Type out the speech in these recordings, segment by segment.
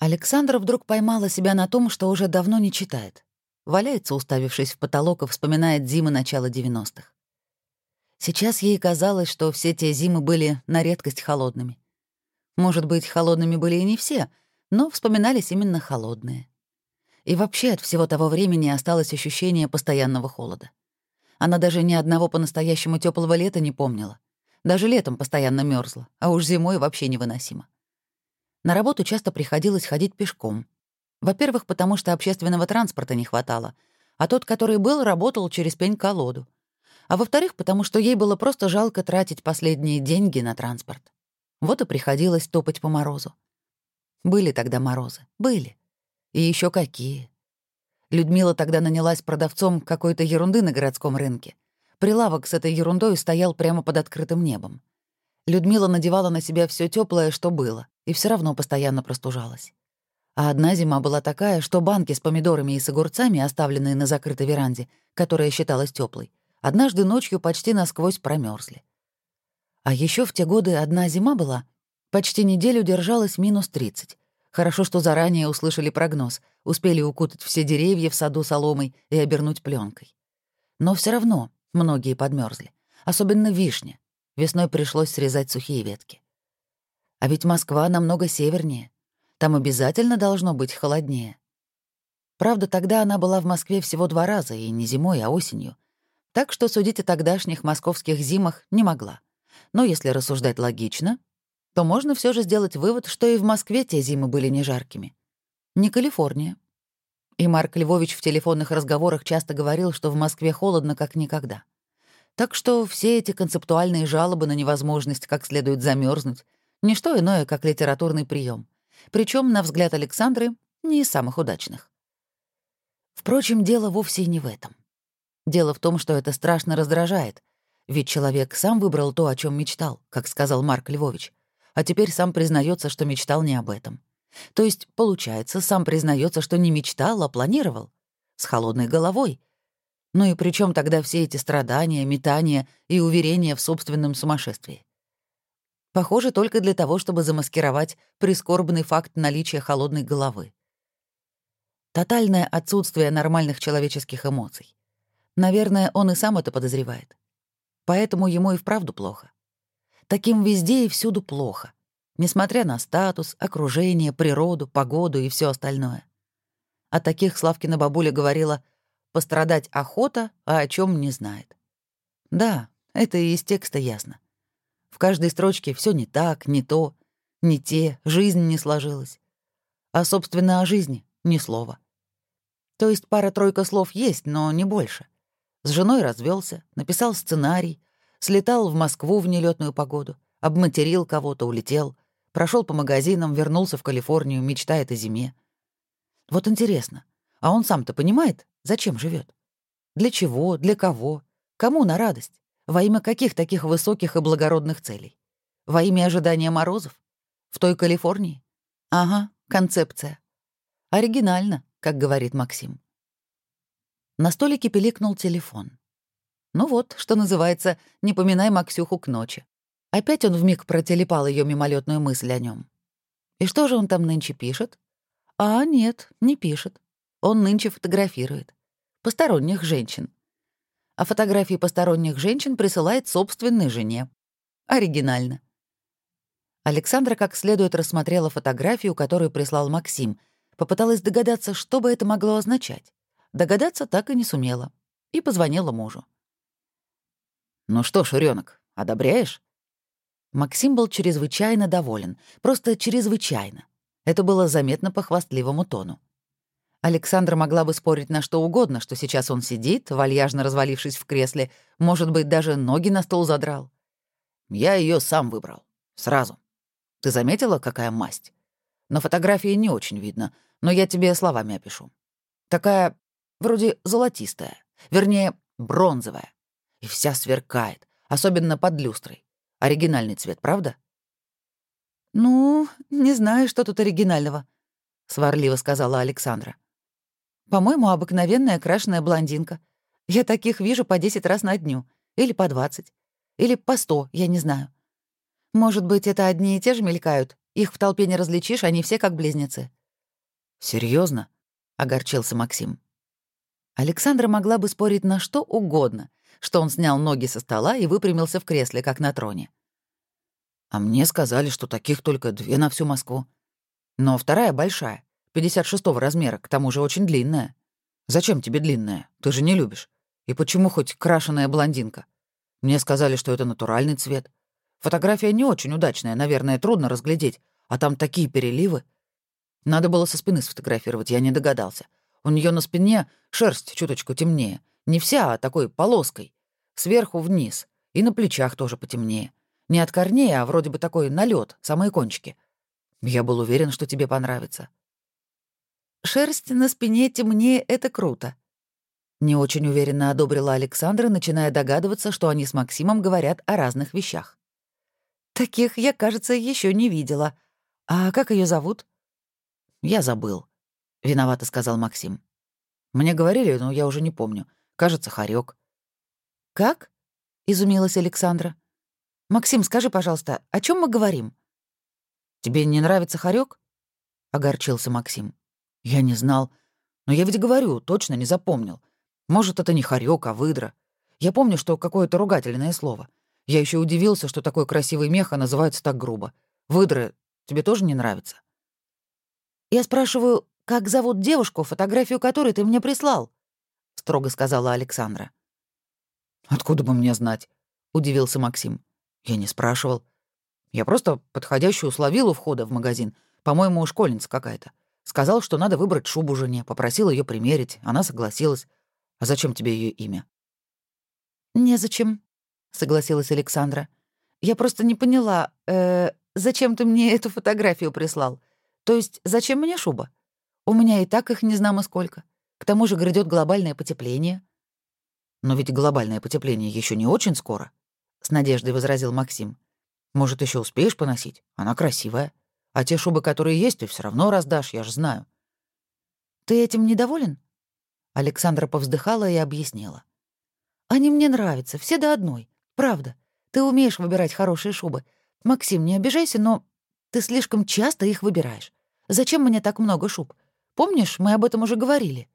Александра вдруг поймала себя на том, что уже давно не читает. Валяется, уставившись в потолок, и вспоминает зимы начала 90-х. Сейчас ей казалось, что все те зимы были на редкость холодными. Может быть, холодными были и не все, но вспоминались именно холодные. И вообще от всего того времени осталось ощущение постоянного холода. Она даже ни одного по-настоящему теплого лета не помнила. Даже летом постоянно мерзла, а уж зимой вообще невыносимо. На работу часто приходилось ходить пешком. Во-первых, потому что общественного транспорта не хватало, а тот, который был, работал через пень-колоду. А во-вторых, потому что ей было просто жалко тратить последние деньги на транспорт. Вот и приходилось топать по морозу. Были тогда морозы, были. И еще какие. Людмила тогда нанялась продавцом какой-то ерунды на городском рынке. Прилавок с этой ерундой стоял прямо под открытым небом. Людмила надевала на себя все теплое, что было, и все равно постоянно простужалась. А одна зима была такая, что банки с помидорами и с огурцами, оставленные на закрытой веранде, которая считалась теплой, однажды ночью почти насквозь промерзли. А еще в те годы одна зима была, почти неделю держалась минус 30. Хорошо, что заранее услышали прогноз, успели укутать все деревья в саду соломой и обернуть пленкой. Но все равно многие подмерзли, особенно вишня. Весной пришлось срезать сухие ветки. А ведь Москва намного севернее. Там обязательно должно быть холоднее. Правда, тогда она была в Москве всего два раза, и не зимой, а осенью. Так что судить о тогдашних московских зимах не могла. Но если рассуждать логично, то можно все же сделать вывод, что и в Москве те зимы были не жаркими. Не Калифорния. И Марк Львович в телефонных разговорах часто говорил, что в Москве холодно как никогда. Так что все эти концептуальные жалобы на невозможность как следует замерзнуть не что иное, как литературный прием. Причем, на взгляд Александры, не из самых удачных. Впрочем, дело вовсе не в этом. Дело в том, что это страшно раздражает, ведь человек сам выбрал то, о чем мечтал, как сказал Марк Львович, а теперь сам признается, что мечтал не об этом. То есть, получается, сам признается, что не мечтал, а планировал. С холодной головой. Ну и при чем тогда все эти страдания, метания и уверения в собственном сумасшествии? Похоже, только для того, чтобы замаскировать прискорбный факт наличия холодной головы. Тотальное отсутствие нормальных человеческих эмоций. Наверное, он и сам это подозревает. Поэтому ему и вправду плохо. Таким везде и всюду плохо, несмотря на статус, окружение, природу, погоду и все остальное. О таких Славкина бабуля говорила «пострадать охота, а о чем не знает». Да, это и из текста ясно. В каждой строчке все не так, не то, не те, жизнь не сложилась. А, собственно, о жизни ни слова. То есть пара-тройка слов есть, но не больше. С женой развелся, написал сценарий, слетал в Москву в нелетную погоду, обматерил кого-то, улетел, прошел по магазинам, вернулся в Калифорнию, мечтает о зиме. Вот интересно, а он сам-то понимает, зачем живет? Для чего, для кого, кому на радость? Во имя каких таких высоких и благородных целей? Во имя ожидания морозов? В той Калифорнии? Ага, концепция. Оригинально, как говорит Максим. На столике пиликнул телефон. Ну вот, что называется, не поминай Максюху к ночи. Опять он вмиг протелепал ее мимолетную мысль о нем. И что же он там нынче пишет? А, нет, не пишет. Он нынче фотографирует. Посторонних женщин а фотографии посторонних женщин присылает собственной жене. Оригинально. Александра как следует рассмотрела фотографию, которую прислал Максим, попыталась догадаться, что бы это могло означать. Догадаться так и не сумела. И позвонила мужу. «Ну что ж, Рёнок, одобряешь?» Максим был чрезвычайно доволен. Просто чрезвычайно. Это было заметно по хвастливому тону. Александра могла бы спорить на что угодно, что сейчас он сидит, вальяжно развалившись в кресле, может быть, даже ноги на стол задрал. Я ее сам выбрал. Сразу. Ты заметила, какая масть? На фотографии не очень видно, но я тебе словами опишу. Такая, вроде золотистая, вернее, бронзовая. И вся сверкает, особенно под люстрой. Оригинальный цвет, правда? «Ну, не знаю, что тут оригинального», — сварливо сказала Александра. По-моему, обыкновенная крашеная блондинка. Я таких вижу по 10 раз на дню. Или по 20. Или по 100, я не знаю. Может быть, это одни и те же мелькают? Их в толпе не различишь, они все как близнецы. Серьезно? огорчился Максим. Александра могла бы спорить на что угодно, что он снял ноги со стола и выпрямился в кресле, как на троне. А мне сказали, что таких только две на всю Москву. Но вторая большая, 56-го размера, к тому же очень длинная. Зачем тебе длинная? Ты же не любишь. И почему хоть крашеная блондинка? Мне сказали, что это натуральный цвет. Фотография не очень удачная, наверное, трудно разглядеть, а там такие переливы. Надо было со спины сфотографировать, я не догадался. У нее на спине шерсть чуточку темнее. Не вся, а такой полоской. Сверху вниз. И на плечах тоже потемнее. Не от корней, а вроде бы такой налет, самые кончики. Я был уверен, что тебе понравится. Шерсть на спине темнее — это круто. Не очень уверенно одобрила Александра, начиная догадываться, что они с Максимом говорят о разных вещах. Таких я, кажется, еще не видела. А как ее зовут? «Я забыл», — виновато сказал Максим. «Мне говорили, но я уже не помню. Кажется, Харек. «Как?» — изумилась Александра. «Максим, скажи, пожалуйста, о чем мы говорим?» «Тебе не нравится Харек? огорчился Максим. «Я не знал. Но я ведь говорю, точно не запомнил. Может, это не Харек, а выдра. Я помню, что какое-то ругательное слово. Я еще удивился, что такой красивый меха называется так грубо. Выдры тебе тоже не нравится?» «Я спрашиваю, как зовут девушку, фотографию которой ты мне прислал?» — строго сказала Александра. «Откуда бы мне знать?» — удивился Максим. «Я не спрашивал. Я просто подходящую словил у входа в магазин. По-моему, школьница какая-то. Сказал, что надо выбрать шубу жене, попросил ее примерить. Она согласилась. А зачем тебе ее имя?» «Незачем», — согласилась Александра. «Я просто не поняла, э, зачем ты мне эту фотографию прислал? То есть зачем мне шуба? У меня и так их не знамо сколько. К тому же грядет глобальное потепление. Но ведь глобальное потепление еще не очень скоро, с надеждой возразил Максим. Может, еще успеешь поносить? Она красивая. А те шубы, которые есть, ты все равно раздашь, я же знаю. Ты этим недоволен? Александра повздыхала и объяснила. Они мне нравятся, все до одной. Правда. Ты умеешь выбирать хорошие шубы. Максим, не обижайся, но ты слишком часто их выбираешь. Зачем мне так много шуб? Помнишь, мы об этом уже говорили?»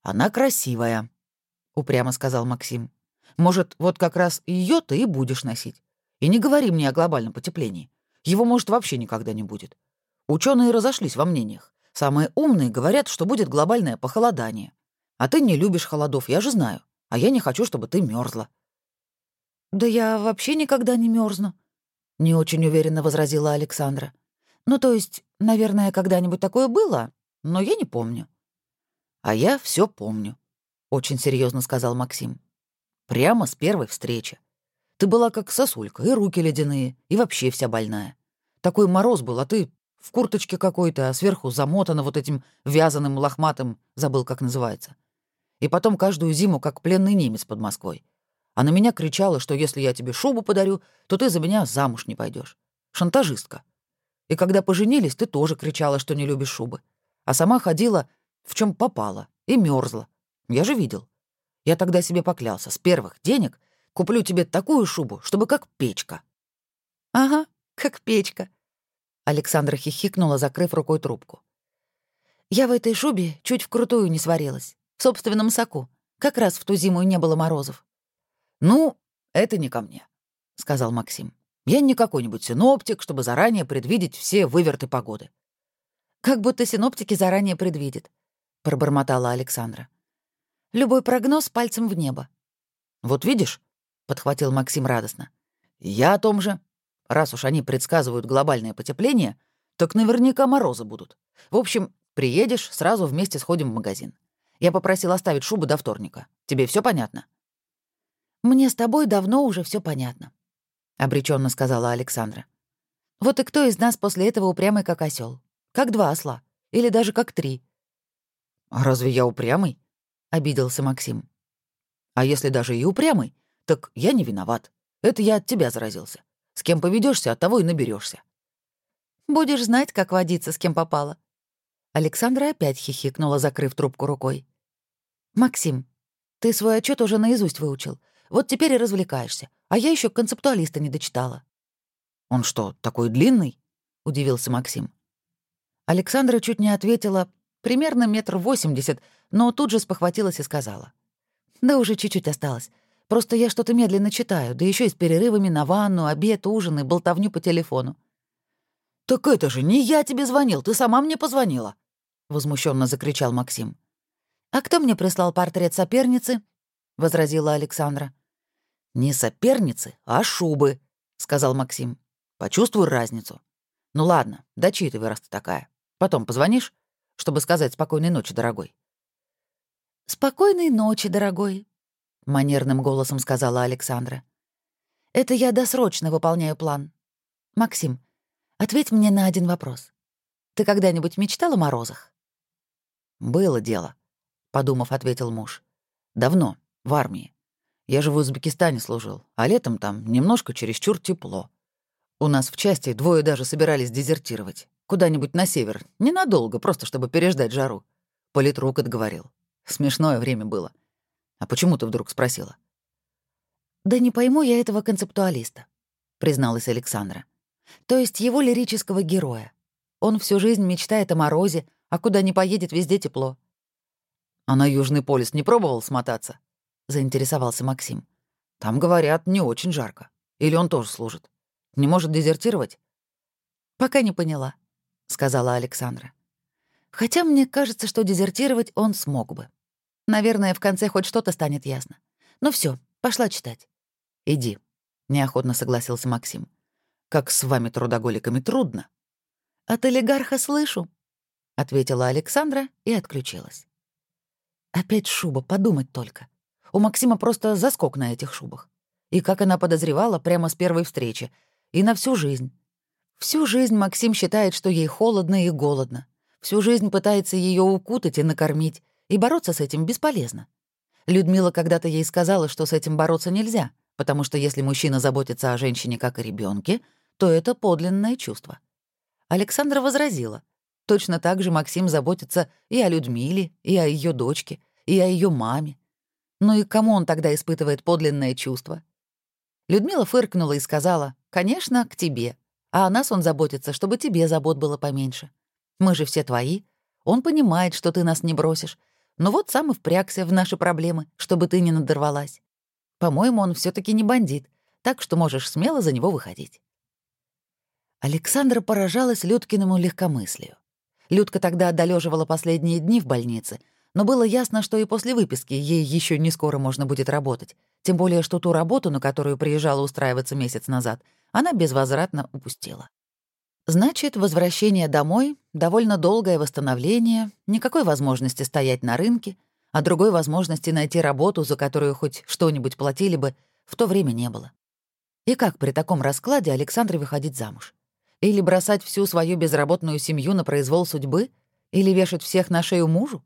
«Она красивая», — упрямо сказал Максим. «Может, вот как раз ее ты и будешь носить. И не говори мне о глобальном потеплении. Его, может, вообще никогда не будет. Ученые разошлись во мнениях. Самые умные говорят, что будет глобальное похолодание. А ты не любишь холодов, я же знаю. А я не хочу, чтобы ты мерзла. «Да я вообще никогда не мерзну, не очень уверенно возразила Александра. Ну, то есть, наверное, когда-нибудь такое было, но я не помню. А я все помню, очень серьезно сказал Максим. Прямо с первой встречи. Ты была как сосулька, и руки ледяные, и вообще вся больная. Такой мороз был, а ты в курточке какой-то, а сверху замотана вот этим вязаным лохматым, забыл, как называется. И потом каждую зиму, как пленный немец под Москвой. А на меня кричала, что если я тебе шубу подарю, то ты за меня замуж не пойдешь. Шантажистка. И когда поженились, ты тоже кричала, что не любишь шубы. А сама ходила, в чем попала, и мерзла. Я же видел. Я тогда себе поклялся, с первых денег куплю тебе такую шубу, чтобы как печка. Ага, как печка. Александра хихикнула, закрыв рукой трубку. Я в этой шубе чуть вкрутую не сварилась. В собственном соку. Как раз в ту зиму и не было морозов. «Ну, это не ко мне», — сказал Максим. «Я не какой-нибудь синоптик, чтобы заранее предвидеть все выверты погоды». «Как будто синоптики заранее предвидят», — пробормотала Александра. «Любой прогноз пальцем в небо». «Вот видишь», — подхватил Максим радостно, — «я о том же. Раз уж они предсказывают глобальное потепление, так наверняка морозы будут. В общем, приедешь, сразу вместе сходим в магазин. Я попросил оставить шубу до вторника. Тебе все понятно?» «Мне с тобой давно уже все понятно», — обреченно сказала Александра. «Вот и кто из нас после этого упрямый как осел? Как два осла? Или даже как три?» «А разве я упрямый?» — обиделся Максим. «А если даже и упрямый, так я не виноват. Это я от тебя заразился. С кем поведешься, от того и наберешься. «Будешь знать, как водиться, с кем попало». Александра опять хихикнула, закрыв трубку рукой. «Максим, ты свой отчет уже наизусть выучил. Вот теперь и развлекаешься. А я еще концептуалиста не дочитала». «Он что, такой длинный?» — удивился Максим. Александра чуть не ответила примерно метр восемьдесят, но тут же спохватилась и сказала. «Да уже чуть-чуть осталось. Просто я что-то медленно читаю, да еще и с перерывами на ванну, обед, ужин и болтовню по телефону». «Так это же не я тебе звонил, ты сама мне позвонила!» — возмущенно закричал Максим. «А кто мне прислал портрет соперницы?» — возразила Александра. «Не соперницы, а шубы», — сказал Максим. «Почувствуй разницу. Ну ладно, дочитывай, раз ты такая. Потом позвонишь, чтобы сказать спокойной ночи, дорогой». «Спокойной ночи, дорогой», — манерным голосом сказала Александра. «Это я досрочно выполняю план. Максим, ответь мне на один вопрос. Ты когда-нибудь мечтал о морозах?» «Было дело», — подумав, ответил муж. «Давно, в армии. Я же в Узбекистане служил, а летом там немножко чересчур тепло. У нас в части двое даже собирались дезертировать. Куда-нибудь на север. Ненадолго, просто чтобы переждать жару. Политрук отговорил. Смешное время было. А почему ты вдруг спросила? «Да не пойму я этого концептуалиста», — призналась Александра. «То есть его лирического героя. Он всю жизнь мечтает о морозе, а куда не поедет, везде тепло». «А на Южный полюс не пробовал смотаться?» — заинтересовался Максим. «Там, говорят, не очень жарко. Или он тоже служит? Не может дезертировать?» «Пока не поняла», — сказала Александра. «Хотя мне кажется, что дезертировать он смог бы. Наверное, в конце хоть что-то станет ясно. Ну все, пошла читать. Иди, неохотно согласился Максим. Как с вами трудоголиками трудно. От олигарха слышу, ответила Александра и отключилась. Опять шуба, подумать только. У Максима просто заскок на этих шубах. И как она подозревала прямо с первой встречи, и на всю жизнь. Всю жизнь Максим считает, что ей холодно и голодно. Всю жизнь пытается ее укутать и накормить, и бороться с этим бесполезно. Людмила когда-то ей сказала, что с этим бороться нельзя, потому что если мужчина заботится о женщине как о ребенке, то это подлинное чувство. Александра возразила. Точно так же Максим заботится и о Людмиле, и о ее дочке, и о ее маме. Ну и кому он тогда испытывает подлинное чувство? Людмила фыркнула и сказала, «Конечно, к тебе. А о нас он заботится, чтобы тебе забот было поменьше. Мы же все твои. Он понимает, что ты нас не бросишь, но вот сам и впрягся в наши проблемы, чтобы ты не надорвалась. По-моему, он все таки не бандит, так что можешь смело за него выходить». Александра поражалась Людкиному легкомыслию. Людка тогда одолеживала последние дни в больнице, но было ясно, что и после выписки ей еще не скоро можно будет работать, тем более что ту работу, на которую приезжала устраиваться месяц назад, она безвозвратно упустила. Значит, возвращение домой, довольно долгое восстановление, никакой возможности стоять на рынке, а другой возможности найти работу, за которую хоть что-нибудь платили бы, в то время не было. И как при таком раскладе Александре выходить замуж? Или бросать всю свою безработную семью на произвол судьбы? Или вешать всех на шею мужу?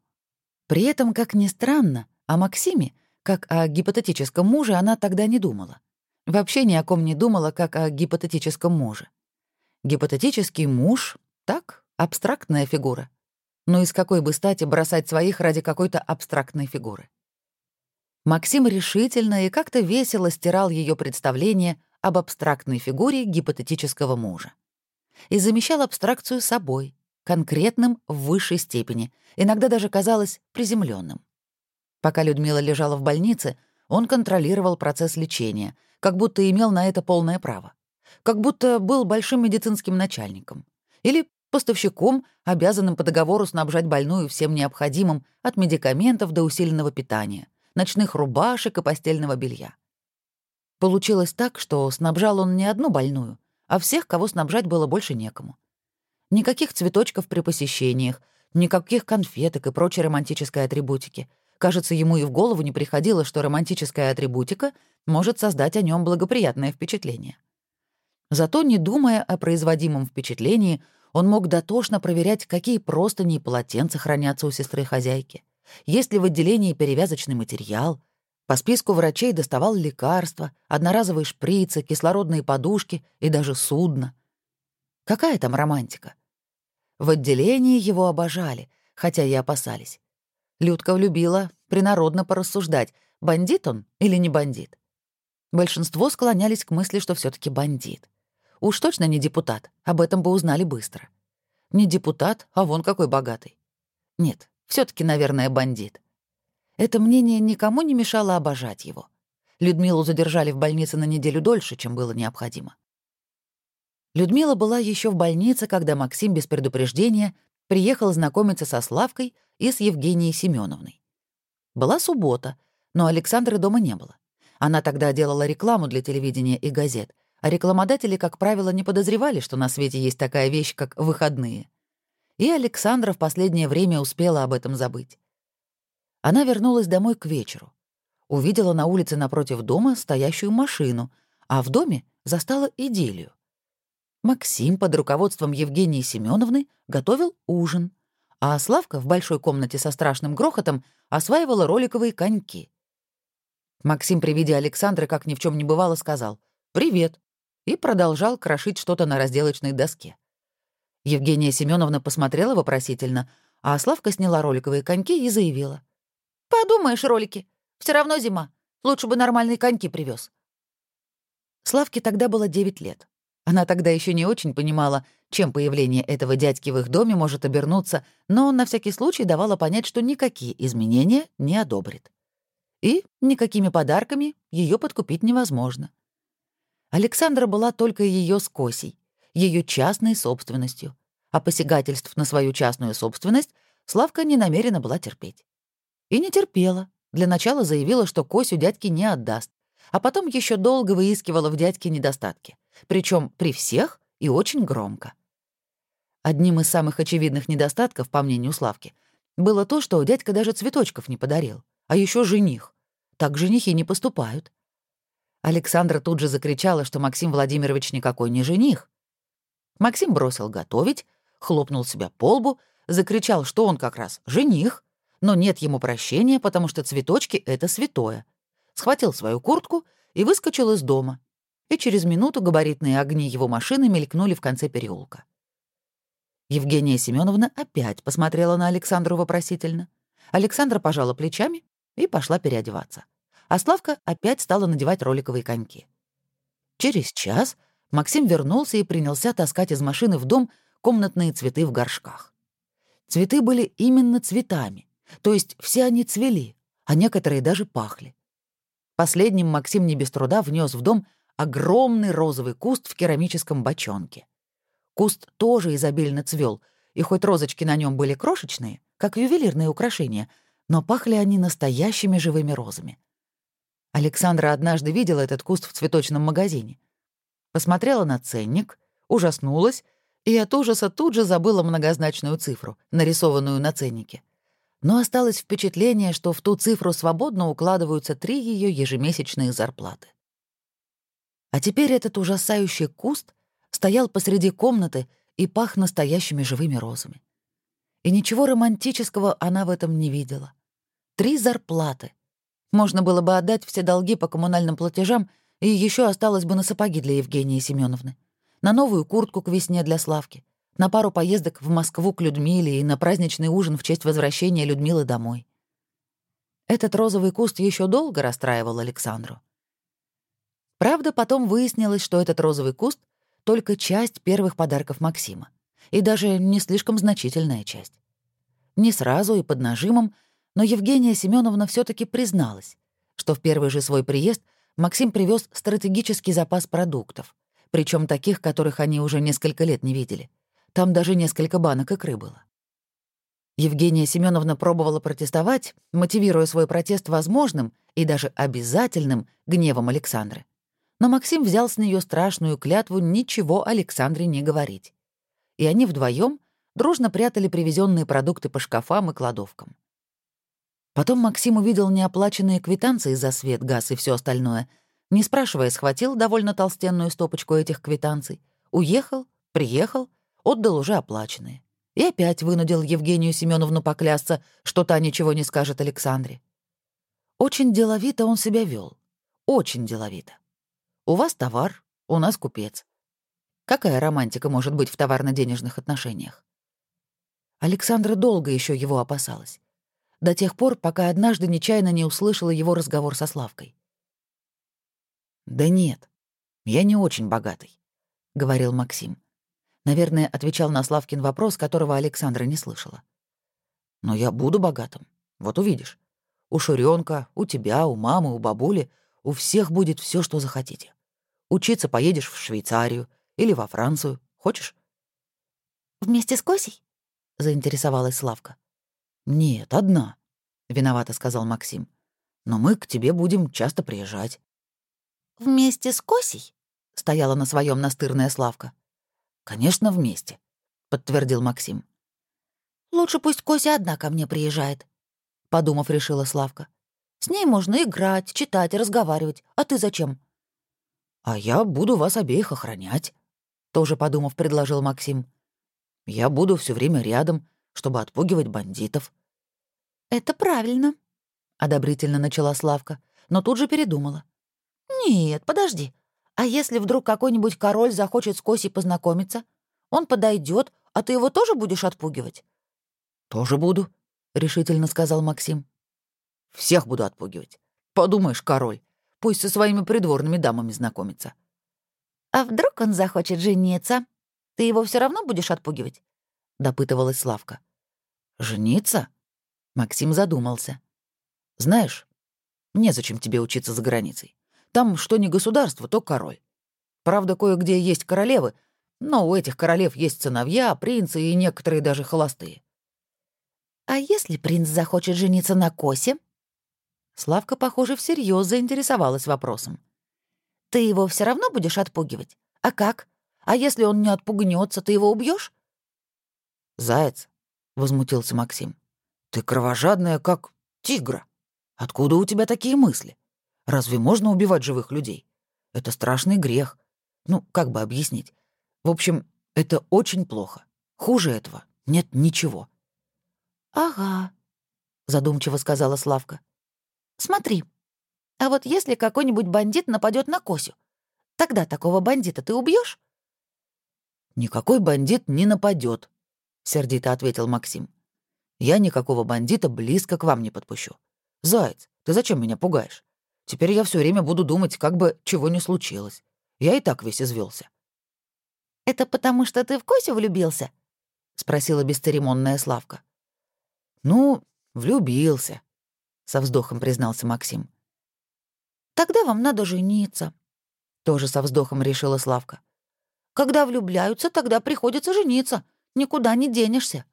При этом, как ни странно, о Максиме, как о гипотетическом муже, она тогда не думала. Вообще ни о ком не думала, как о гипотетическом муже. Гипотетический муж — так, абстрактная фигура. Но из какой бы стати бросать своих ради какой-то абстрактной фигуры? Максим решительно и как-то весело стирал ее представление об абстрактной фигуре гипотетического мужа. И замещал абстракцию собой, конкретным в высшей степени, иногда даже казалось приземленным. Пока Людмила лежала в больнице, он контролировал процесс лечения, как будто имел на это полное право как будто был большим медицинским начальником. Или поставщиком, обязанным по договору снабжать больную всем необходимым от медикаментов до усиленного питания, ночных рубашек и постельного белья. Получилось так, что снабжал он не одну больную, а всех, кого снабжать было больше некому. Никаких цветочков при посещениях, никаких конфеток и прочей романтической атрибутики. Кажется, ему и в голову не приходило, что романтическая атрибутика может создать о нем благоприятное впечатление. Зато, не думая о производимом впечатлении, он мог дотошно проверять, какие простыни и полотенца хранятся у сестры-хозяйки, есть ли в отделении перевязочный материал. По списку врачей доставал лекарства, одноразовые шприцы, кислородные подушки и даже судно. Какая там романтика? В отделении его обожали, хотя и опасались. Людка влюбила принародно порассуждать, бандит он или не бандит. Большинство склонялись к мысли, что все таки бандит. Уж точно не депутат, об этом бы узнали быстро. Не депутат, а вон какой богатый. Нет, все таки наверное, бандит. Это мнение никому не мешало обожать его. Людмилу задержали в больнице на неделю дольше, чем было необходимо. Людмила была еще в больнице, когда Максим без предупреждения приехал знакомиться со Славкой и с Евгенией Семеновной. Была суббота, но Александры дома не было. Она тогда делала рекламу для телевидения и газет, а рекламодатели, как правило, не подозревали, что на свете есть такая вещь, как выходные. И Александра в последнее время успела об этом забыть. Она вернулась домой к вечеру. Увидела на улице напротив дома стоящую машину, а в доме застала идиллию. Максим под руководством Евгении Семеновны готовил ужин, а Славка в большой комнате со страшным грохотом осваивала роликовые коньки. Максим при виде Александры, как ни в чем не бывало, сказал «Привет» и продолжал крошить что-то на разделочной доске. Евгения Семеновна посмотрела вопросительно, а Славка сняла роликовые коньки и заявила. «Подумаешь, ролики, все равно зима. Лучше бы нормальные коньки привез. Славке тогда было 9 лет. Она тогда еще не очень понимала, чем появление этого дядьки в их доме может обернуться, но на всякий случай давала понять, что никакие изменения не одобрит. И никакими подарками ее подкупить невозможно. Александра была только ее с Косей, ее частной собственностью, а посягательств на свою частную собственность Славка не намерена была терпеть. И не терпела. Для начала заявила, что Косю дядьке не отдаст, а потом еще долго выискивала в дядьке недостатки, причем при всех и очень громко. Одним из самых очевидных недостатков, по мнению Славки, было то, что дядька даже цветочков не подарил, а еще жених. Так женихи не поступают. Александра тут же закричала, что Максим Владимирович никакой не жених. Максим бросил готовить, хлопнул себя по лбу, закричал, что он как раз жених, но нет ему прощения, потому что цветочки — это святое. Схватил свою куртку и выскочил из дома. И через минуту габаритные огни его машины мелькнули в конце переулка. Евгения Семеновна опять посмотрела на Александру вопросительно. Александра пожала плечами и пошла переодеваться. А Славка опять стала надевать роликовые коньки. Через час Максим вернулся и принялся таскать из машины в дом комнатные цветы в горшках. Цветы были именно цветами, то есть все они цвели, а некоторые даже пахли. Последним Максим не без труда внес в дом огромный розовый куст в керамическом бочонке. Куст тоже изобильно цвел, и хоть розочки на нем были крошечные, как ювелирные украшения, но пахли они настоящими живыми розами. Александра однажды видела этот куст в цветочном магазине. Посмотрела на ценник, ужаснулась и от ужаса тут же забыла многозначную цифру, нарисованную на ценнике но осталось впечатление, что в ту цифру свободно укладываются три ее ежемесячные зарплаты. А теперь этот ужасающий куст стоял посреди комнаты и пах настоящими живыми розами. И ничего романтического она в этом не видела. Три зарплаты. Можно было бы отдать все долги по коммунальным платежам, и еще осталось бы на сапоги для Евгении Семеновны, на новую куртку к весне для Славки, на пару поездок в Москву к Людмиле и на праздничный ужин в честь возвращения Людмилы домой. Этот розовый куст еще долго расстраивал Александру. Правда, потом выяснилось, что этот розовый куст — только часть первых подарков Максима, и даже не слишком значительная часть. Не сразу и под нажимом, но Евгения Семеновна все таки призналась, что в первый же свой приезд Максим привез стратегический запас продуктов, причем таких, которых они уже несколько лет не видели — там даже несколько банок икры было. Евгения Семеновна пробовала протестовать, мотивируя свой протест возможным и даже обязательным гневом Александры. Но Максим взял с нее страшную клятву ничего Александре не говорить. И они вдвоем дружно прятали привезенные продукты по шкафам и кладовкам. Потом Максим увидел неоплаченные квитанции за свет, газ и все остальное. Не спрашивая, схватил довольно толстенную стопочку этих квитанций, уехал, приехал отдал уже оплаченные. И опять вынудил Евгению Семеновну поклясться, что та ничего не скажет Александре. Очень деловито он себя вел, Очень деловито. У вас товар, у нас купец. Какая романтика может быть в товарно-денежных отношениях? Александра долго еще его опасалась. До тех пор, пока однажды нечаянно не услышала его разговор со Славкой. «Да нет, я не очень богатый», — говорил Максим. Наверное, отвечал на Славкин вопрос, которого Александра не слышала. «Но я буду богатым. Вот увидишь. У Шуренка, у тебя, у мамы, у бабули, у всех будет все, что захотите. Учиться поедешь в Швейцарию или во Францию. Хочешь?» «Вместе с Косей?» — заинтересовалась Славка. «Нет, одна», — виновато сказал Максим. «Но мы к тебе будем часто приезжать». «Вместе с Косей?» — стояла на своем настырная Славка. «Конечно, вместе», — подтвердил Максим. «Лучше пусть Кося одна ко мне приезжает», — подумав, решила Славка. «С ней можно играть, читать, разговаривать. А ты зачем?» «А я буду вас обеих охранять», — тоже подумав, предложил Максим. «Я буду все время рядом, чтобы отпугивать бандитов». «Это правильно», — одобрительно начала Славка, но тут же передумала. «Нет, подожди. А если вдруг какой-нибудь король захочет с Косей познакомиться? Он подойдет, а ты его тоже будешь отпугивать? Тоже буду, решительно сказал Максим. Всех буду отпугивать. Подумаешь, король, пусть со своими придворными дамами знакомится. А вдруг он захочет жениться? Ты его все равно будешь отпугивать? допытывалась Славка. Жениться? Максим задумался. Знаешь, незачем тебе учиться за границей. Там что не государство, то король. Правда, кое-где есть королевы, но у этих королев есть сыновья, принцы и некоторые даже холостые. «А если принц захочет жениться на Косе?» Славка, похоже, всерьез заинтересовалась вопросом. «Ты его все равно будешь отпугивать? А как? А если он не отпугнется, ты его убьешь? «Заяц», — возмутился Максим, — «ты кровожадная, как тигра. Откуда у тебя такие мысли?» Разве можно убивать живых людей? Это страшный грех. Ну, как бы объяснить? В общем, это очень плохо. Хуже этого нет ничего. «Ага», — задумчиво сказала Славка. «Смотри, а вот если какой-нибудь бандит нападет на Косю, тогда такого бандита ты убьешь? «Никакой бандит не нападет, сердито ответил Максим. «Я никакого бандита близко к вам не подпущу. Заяц, ты зачем меня пугаешь? Теперь я все время буду думать, как бы чего не случилось. Я и так весь извелся. «Это потому, что ты в Косю влюбился?» — спросила бесцеремонная Славка. «Ну, влюбился», — со вздохом признался Максим. «Тогда вам надо жениться», — тоже со вздохом решила Славка. «Когда влюбляются, тогда приходится жениться. Никуда не денешься».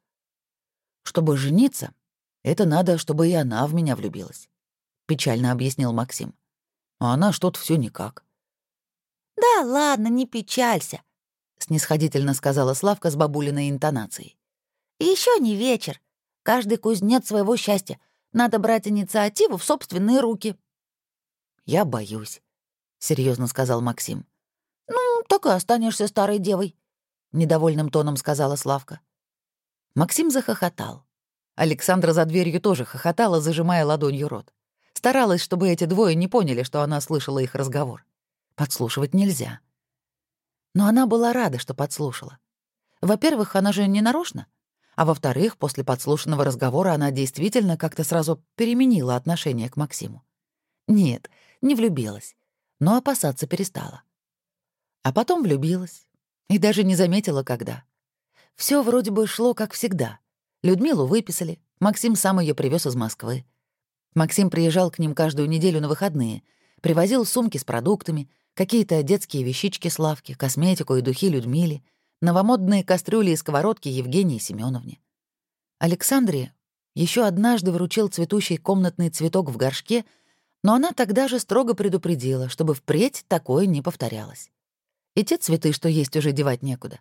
«Чтобы жениться, это надо, чтобы и она в меня влюбилась. — печально объяснил Максим. «А она что-то все никак». «Да ладно, не печалься», — снисходительно сказала Славка с бабулиной интонацией. Еще не вечер. Каждый кузнец своего счастья. Надо брать инициативу в собственные руки». «Я боюсь», — серьезно сказал Максим. «Ну, так и останешься старой девой», — недовольным тоном сказала Славка. Максим захохотал. Александра за дверью тоже хохотала, зажимая ладонью рот. Старалась, чтобы эти двое не поняли, что она слышала их разговор. Подслушивать нельзя. Но она была рада, что подслушала. Во-первых, она же не нарочно. А во-вторых, после подслушанного разговора она действительно как-то сразу переменила отношение к Максиму. Нет, не влюбилась, но опасаться перестала. А потом влюбилась. И даже не заметила, когда. Все вроде бы шло как всегда. Людмилу выписали, Максим сам ее привез из Москвы. Максим приезжал к ним каждую неделю на выходные, привозил сумки с продуктами, какие-то детские вещички с лавки, косметику и духи Людмиле, новомодные кастрюли и сковородки Евгении Семеновне. Александре еще однажды вручил цветущий комнатный цветок в горшке, но она тогда же строго предупредила, чтобы впредь такое не повторялось. И те цветы, что есть, уже девать некуда.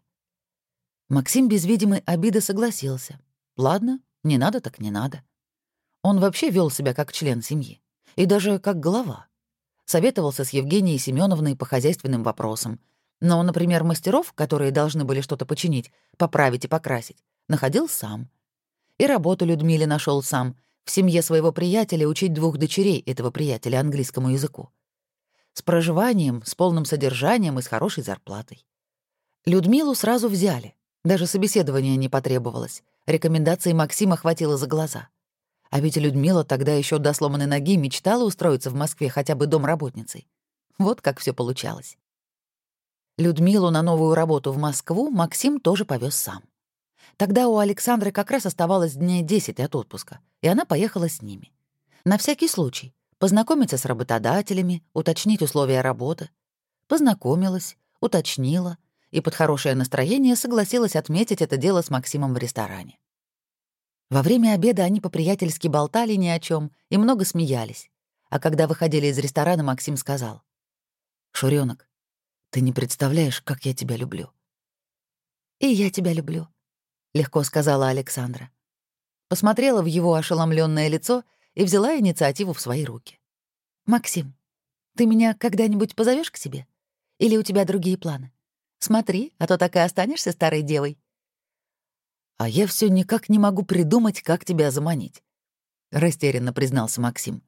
Максим без видимой обиды согласился. Ладно, не надо так не надо. Он вообще вел себя как член семьи. И даже как глава. Советовался с Евгенией Семеновной по хозяйственным вопросам. Но, например, мастеров, которые должны были что-то починить, поправить и покрасить, находил сам. И работу Людмиле нашел сам, в семье своего приятеля учить двух дочерей этого приятеля английскому языку. С проживанием, с полным содержанием и с хорошей зарплатой. Людмилу сразу взяли. Даже собеседования не потребовалось. Рекомендации Максима хватило за глаза. А ведь Людмила тогда еще до сломанной ноги мечтала устроиться в Москве хотя бы домработницей. Вот как все получалось. Людмилу на новую работу в Москву Максим тоже повез сам. Тогда у Александры как раз оставалось дней 10 от отпуска, и она поехала с ними. На всякий случай. Познакомиться с работодателями, уточнить условия работы. Познакомилась, уточнила и под хорошее настроение согласилась отметить это дело с Максимом в ресторане. Во время обеда они по-приятельски болтали ни о чем и много смеялись. А когда выходили из ресторана, Максим сказал. «Шурёнок, ты не представляешь, как я тебя люблю». «И я тебя люблю», — легко сказала Александра. Посмотрела в его ошеломленное лицо и взяла инициативу в свои руки. «Максим, ты меня когда-нибудь позовешь к себе? Или у тебя другие планы? Смотри, а то так и останешься старой девой». «А я все никак не могу придумать, как тебя заманить», — растерянно признался Максим.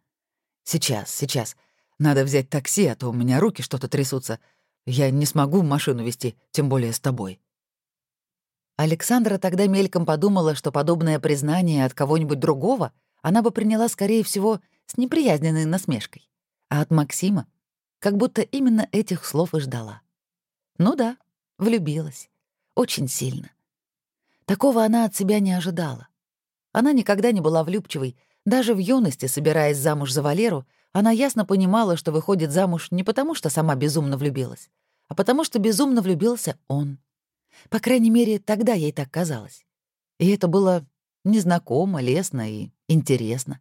«Сейчас, сейчас. Надо взять такси, а то у меня руки что-то трясутся. Я не смогу машину вести, тем более с тобой». Александра тогда мельком подумала, что подобное признание от кого-нибудь другого она бы приняла, скорее всего, с неприязненной насмешкой. А от Максима как будто именно этих слов и ждала. Ну да, влюбилась. Очень сильно. Такого она от себя не ожидала. Она никогда не была влюбчивой. Даже в юности, собираясь замуж за Валеру, она ясно понимала, что выходит замуж не потому, что сама безумно влюбилась, а потому что безумно влюбился он. По крайней мере, тогда ей так казалось. И это было незнакомо, лестно и интересно.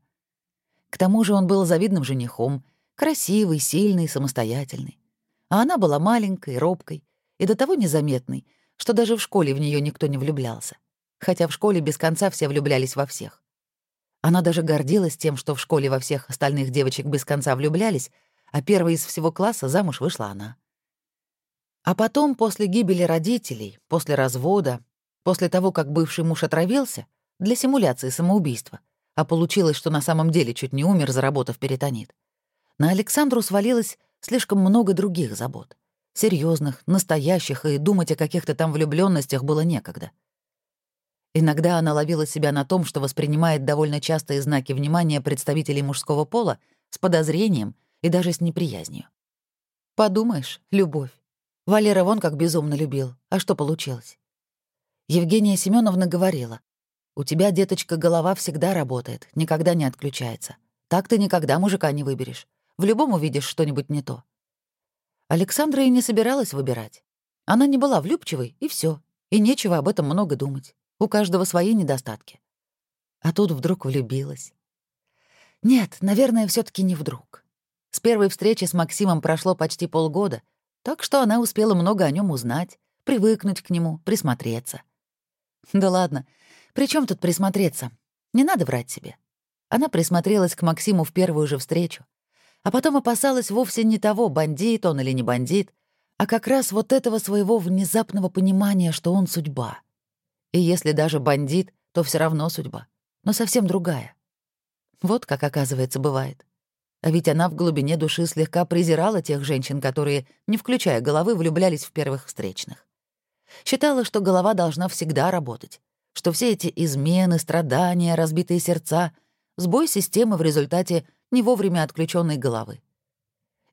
К тому же он был завидным женихом, красивый, сильный, самостоятельный. А она была маленькой, робкой и до того незаметной, что даже в школе в нее никто не влюблялся. Хотя в школе без конца все влюблялись во всех. Она даже гордилась тем, что в школе во всех остальных девочек без конца влюблялись, а первой из всего класса замуж вышла она. А потом, после гибели родителей, после развода, после того, как бывший муж отравился, для симуляции самоубийства, а получилось, что на самом деле чуть не умер, заработав перитонит, на Александру свалилось слишком много других забот серьезных, настоящих, и думать о каких-то там влюбленностях было некогда. Иногда она ловила себя на том, что воспринимает довольно частые знаки внимания представителей мужского пола с подозрением и даже с неприязнью. Подумаешь, любовь. Валера вон как безумно любил. А что получилось? Евгения Семеновна говорила, «У тебя, деточка, голова всегда работает, никогда не отключается. Так ты никогда мужика не выберешь. В любом увидишь что-нибудь не то. Александра и не собиралась выбирать. Она не была влюбчивой, и все. И нечего об этом много думать. У каждого свои недостатки. А тут вдруг влюбилась. Нет, наверное, все таки не вдруг. С первой встречи с Максимом прошло почти полгода, так что она успела много о нем узнать, привыкнуть к нему, присмотреться. Да ладно, при чем тут присмотреться? Не надо врать себе. Она присмотрелась к Максиму в первую же встречу а потом опасалась вовсе не того, бандит он или не бандит, а как раз вот этого своего внезапного понимания, что он судьба. И если даже бандит, то все равно судьба, но совсем другая. Вот как, оказывается, бывает. А ведь она в глубине души слегка презирала тех женщин, которые, не включая головы, влюблялись в первых встречных. Считала, что голова должна всегда работать, что все эти измены, страдания, разбитые сердца — сбой системы в результате не вовремя отключенной головы.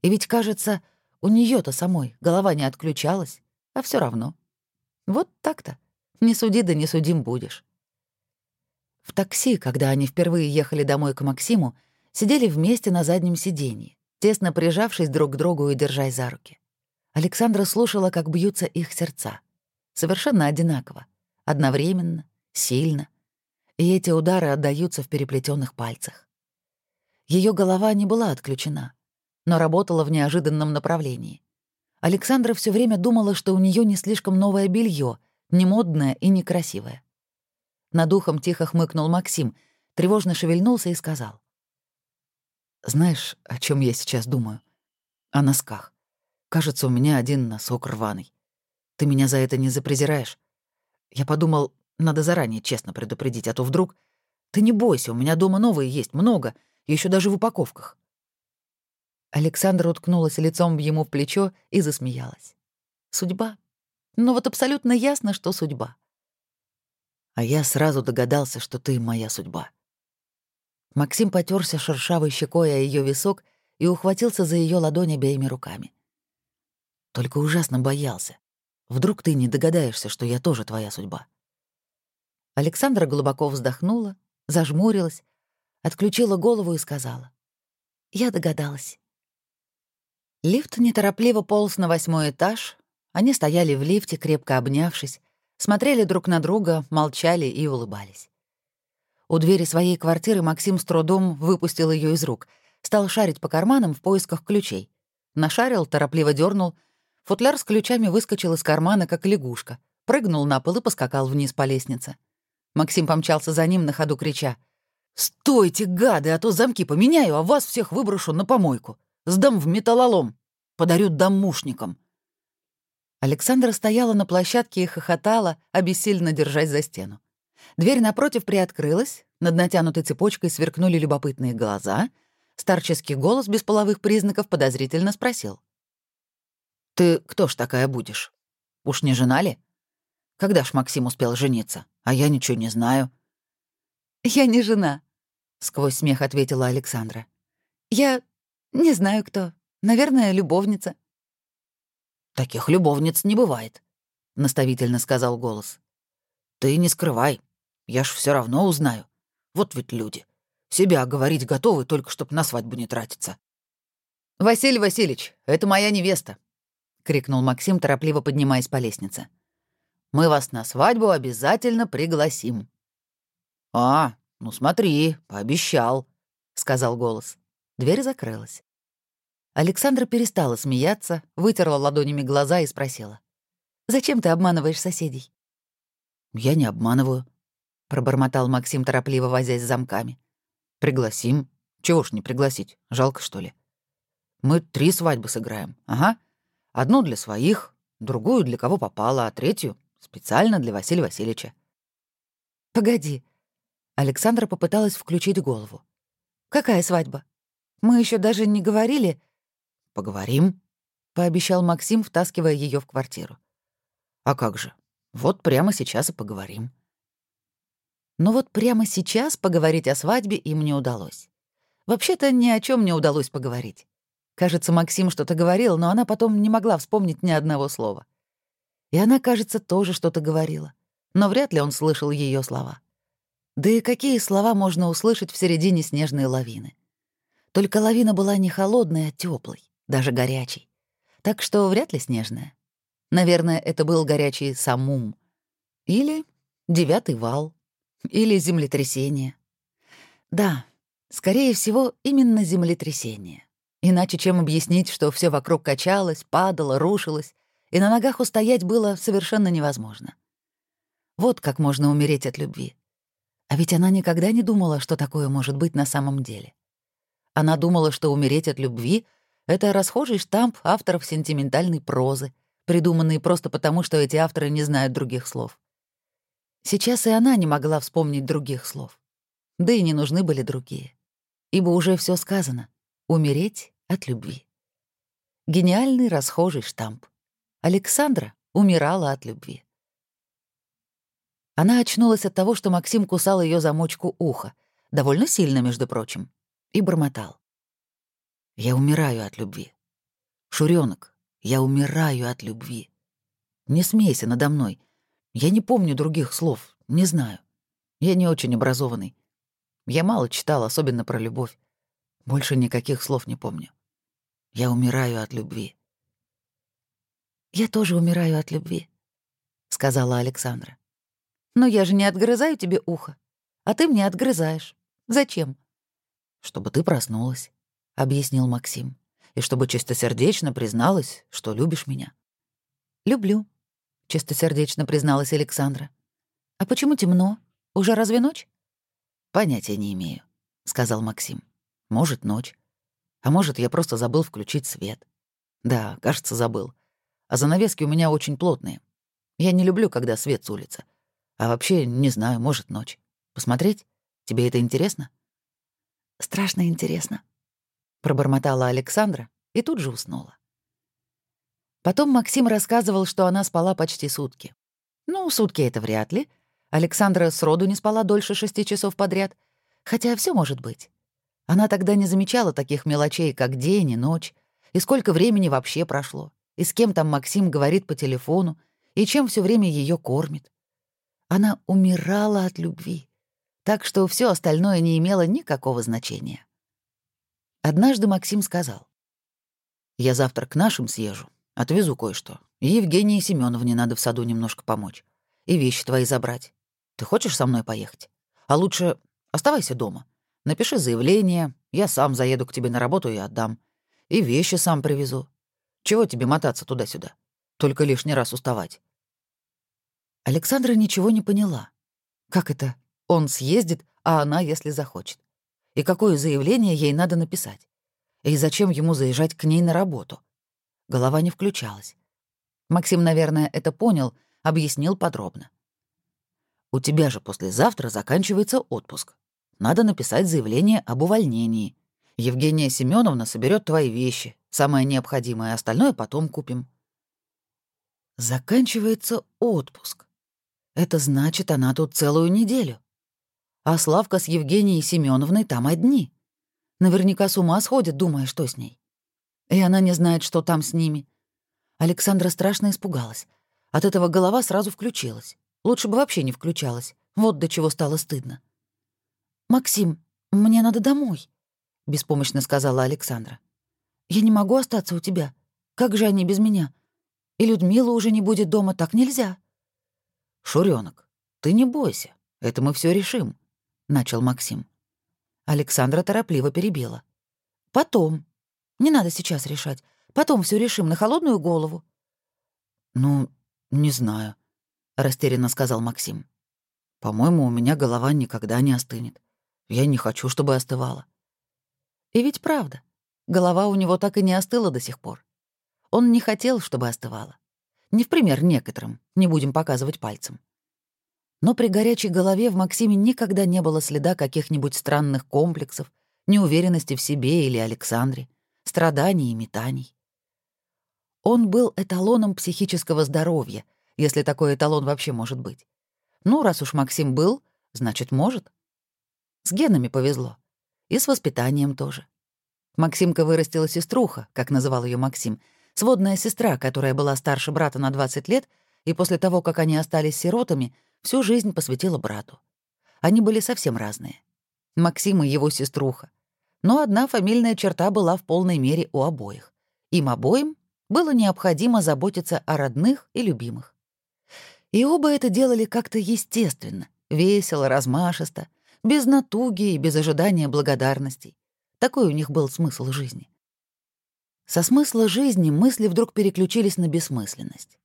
И ведь, кажется, у нее то самой голова не отключалась, а все равно. Вот так-то. Не суди да не судим будешь. В такси, когда они впервые ехали домой к Максиму, сидели вместе на заднем сиденье, тесно прижавшись друг к другу и держась за руки. Александра слушала, как бьются их сердца. Совершенно одинаково, одновременно, сильно. И эти удары отдаются в переплетенных пальцах. Ее голова не была отключена, но работала в неожиданном направлении. Александра все время думала, что у нее не слишком новое белье, не модное и некрасивое. Над ухом тихо хмыкнул Максим, тревожно шевельнулся и сказал. «Знаешь, о чем я сейчас думаю? О носках. Кажется, у меня один носок рваный. Ты меня за это не запрезираешь? Я подумал, надо заранее честно предупредить, а то вдруг... Ты не бойся, у меня дома новые есть, много еще даже в упаковках. Александра уткнулась лицом ему в плечо и засмеялась. Судьба. Ну вот абсолютно ясно, что судьба. А я сразу догадался, что ты моя судьба. Максим потерся шершавой щекой о ее висок и ухватился за ее ладонь обеими руками. Только ужасно боялся. Вдруг ты не догадаешься, что я тоже твоя судьба. Александра глубоко вздохнула, зажмурилась, отключила голову и сказала. «Я догадалась». Лифт неторопливо полз на восьмой этаж. Они стояли в лифте, крепко обнявшись, смотрели друг на друга, молчали и улыбались. У двери своей квартиры Максим с трудом выпустил ее из рук, стал шарить по карманам в поисках ключей. Нашарил, торопливо дернул. Футляр с ключами выскочил из кармана, как лягушка, прыгнул на пол и поскакал вниз по лестнице. Максим помчался за ним, на ходу крича. «Стойте, гады, а то замки поменяю, а вас всех выброшу на помойку. Сдам в металлолом. Подарю домушникам». Александра стояла на площадке и хохотала, обессильно держась за стену. Дверь напротив приоткрылась, над натянутой цепочкой сверкнули любопытные глаза. Старческий голос без половых признаков подозрительно спросил. «Ты кто ж такая будешь? Уж не жена ли? Когда ж Максим успел жениться? А я ничего не знаю». «Я не жена», — сквозь смех ответила Александра. «Я не знаю кто. Наверное, любовница». «Таких любовниц не бывает», — наставительно сказал голос. «Ты не скрывай. Я ж все равно узнаю. Вот ведь люди. Себя говорить готовы, только чтоб на свадьбу не тратиться». «Василий Васильевич, это моя невеста», — крикнул Максим, торопливо поднимаясь по лестнице. «Мы вас на свадьбу обязательно пригласим». «А, ну смотри, пообещал», — сказал голос. Дверь закрылась. Александра перестала смеяться, вытерла ладонями глаза и спросила. «Зачем ты обманываешь соседей?» «Я не обманываю», — пробормотал Максим, торопливо возясь с замками. «Пригласим. Чего ж не пригласить? Жалко, что ли? Мы три свадьбы сыграем. Ага. Одну для своих, другую для кого попало, а третью специально для Василия Васильевича». «Погоди», Александра попыталась включить голову. «Какая свадьба? Мы еще даже не говорили...» «Поговорим», — пообещал Максим, втаскивая ее в квартиру. «А как же? Вот прямо сейчас и поговорим». Но вот прямо сейчас поговорить о свадьбе им не удалось. Вообще-то ни о чем не удалось поговорить. Кажется, Максим что-то говорил, но она потом не могла вспомнить ни одного слова. И она, кажется, тоже что-то говорила. Но вряд ли он слышал ее слова. Да и какие слова можно услышать в середине снежной лавины? Только лавина была не холодной, а теплой, даже горячей. Так что вряд ли снежная. Наверное, это был горячий самум. Или девятый вал. Или землетрясение. Да, скорее всего, именно землетрясение. Иначе чем объяснить, что все вокруг качалось, падало, рушилось, и на ногах устоять было совершенно невозможно. Вот как можно умереть от любви. А ведь она никогда не думала, что такое может быть на самом деле. Она думала, что умереть от любви — это расхожий штамп авторов сентиментальной прозы, придуманный просто потому, что эти авторы не знают других слов. Сейчас и она не могла вспомнить других слов. Да и не нужны были другие. Ибо уже все сказано — умереть от любви. Гениальный расхожий штамп. Александра умирала от любви. Она очнулась от того, что Максим кусал ее замочку уха, довольно сильно, между прочим, и бормотал. «Я умираю от любви. Шуренок, я умираю от любви. Не смейся надо мной. Я не помню других слов, не знаю. Я не очень образованный. Я мало читал, особенно про любовь. Больше никаких слов не помню. Я умираю от любви». «Я тоже умираю от любви», — сказала Александра. Но я же не отгрызаю тебе ухо. А ты мне отгрызаешь. Зачем? Чтобы ты проснулась, — объяснил Максим. И чтобы чистосердечно призналась, что любишь меня. Люблю, — чистосердечно призналась Александра. А почему темно? Уже разве ночь? Понятия не имею, — сказал Максим. Может, ночь. А может, я просто забыл включить свет. Да, кажется, забыл. А занавески у меня очень плотные. Я не люблю, когда свет с улицы. А вообще, не знаю, может, ночь. Посмотреть? Тебе это интересно?» «Страшно интересно», — пробормотала Александра и тут же уснула. Потом Максим рассказывал, что она спала почти сутки. Ну, сутки — это вряд ли. Александра сроду не спала дольше шести часов подряд. Хотя все может быть. Она тогда не замечала таких мелочей, как день и ночь, и сколько времени вообще прошло, и с кем там Максим говорит по телефону, и чем все время ее кормит. Она умирала от любви, так что все остальное не имело никакого значения. Однажды Максим сказал, «Я завтра к нашим съезжу, отвезу кое-что. Евгении Семеновне надо в саду немножко помочь. И вещи твои забрать. Ты хочешь со мной поехать? А лучше оставайся дома. Напиши заявление, я сам заеду к тебе на работу и отдам. И вещи сам привезу. Чего тебе мотаться туда-сюда? Только лишний раз уставать. Александра ничего не поняла. Как это? Он съездит, а она, если захочет. И какое заявление ей надо написать? И зачем ему заезжать к ней на работу? Голова не включалась. Максим, наверное, это понял, объяснил подробно. «У тебя же послезавтра заканчивается отпуск. Надо написать заявление об увольнении. Евгения Семеновна соберет твои вещи, самое необходимое, остальное потом купим». Заканчивается отпуск. Это значит, она тут целую неделю. А Славка с Евгенией Семеновной там одни. Наверняка с ума сходит, думая, что с ней. И она не знает, что там с ними. Александра страшно испугалась. От этого голова сразу включилась. Лучше бы вообще не включалась. Вот до чего стало стыдно. «Максим, мне надо домой», — беспомощно сказала Александра. «Я не могу остаться у тебя. Как же они без меня? И Людмила уже не будет дома, так нельзя». «Шурёнок, ты не бойся, это мы все решим», — начал Максим. Александра торопливо перебила. «Потом. Не надо сейчас решать. Потом все решим на холодную голову». «Ну, не знаю», — растерянно сказал Максим. «По-моему, у меня голова никогда не остынет. Я не хочу, чтобы остывала». И ведь правда, голова у него так и не остыла до сих пор. Он не хотел, чтобы остывала. Не в пример некоторым, не будем показывать пальцем. Но при горячей голове в Максиме никогда не было следа каких-нибудь странных комплексов, неуверенности в себе или Александре, страданий и метаний. Он был эталоном психического здоровья, если такой эталон вообще может быть. Ну, раз уж Максим был, значит, может. С генами повезло. И с воспитанием тоже. Максимка вырастила сеструха, как называл ее Максим, сводная сестра, которая была старше брата на 20 лет, и после того, как они остались сиротами, всю жизнь посвятила брату. Они были совсем разные. Максим и его сеструха. Но одна фамильная черта была в полной мере у обоих. Им обоим было необходимо заботиться о родных и любимых. И оба это делали как-то естественно, весело, размашисто, без натуги и без ожидания благодарностей. Такой у них был смысл жизни. Со смысла жизни мысли вдруг переключились на бессмысленность.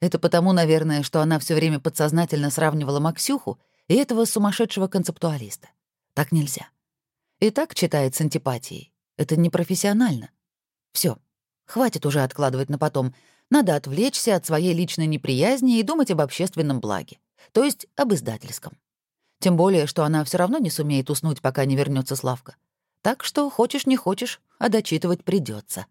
Это потому, наверное, что она все время подсознательно сравнивала Максюху и этого сумасшедшего концептуалиста. Так нельзя. И так читает с антипатией. Это непрофессионально. Все, хватит уже откладывать на потом. Надо отвлечься от своей личной неприязни и думать об общественном благе, то есть об издательском. Тем более, что она все равно не сумеет уснуть, пока не вернется Славка. Так что, хочешь не хочешь, а дочитывать придется.